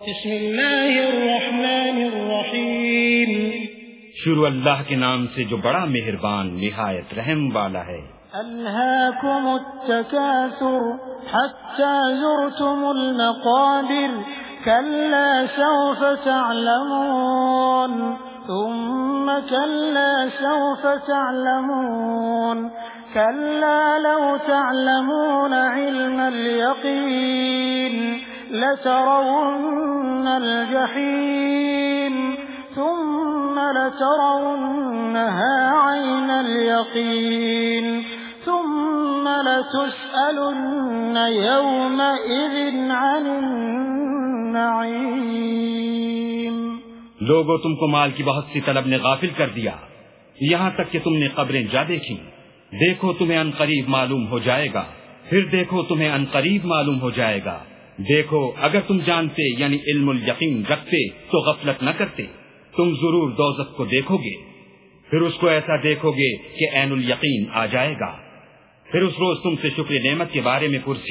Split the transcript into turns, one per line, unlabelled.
بسم الله الرحمن الرحيم
شروع اللہ کے نام سے جو بڑا مہربان نہایت رحم والا ہے۔
ألهاكم التكاثر حتى زرتم المقابر كلا سوف تعلمون۔ ثم كلا سوف تعلمون۔ كلا لو تعلمون علم اليقين لترون الجحيم ثم لترونها عين اليقين ثم لتسألن يومئذ عن النعيم.
لوگوں، تم کو مال کی بہت سی طلب نے غافل کر دیا۔ یہاں تک کہ تم نے قبریں جا دیکھی دیکھو تمہیں ان قریب معلوم ہو جائے گا۔ پھر دیکھو تمہیں ان قریب معلوم ہو جائے گا۔ دیکھو، اگر تم جانتے یعنی علم الیقین رکھتے، تو غفلت نہ کرتے۔ تم ضرور دوزت کو دیکھو گے۔ پھر اس کو ایسا دیکھو گے کہ عین الیقین آ جائے گا۔ پھر اس روز تم سے شکر نعمت کے بارے میں پرسی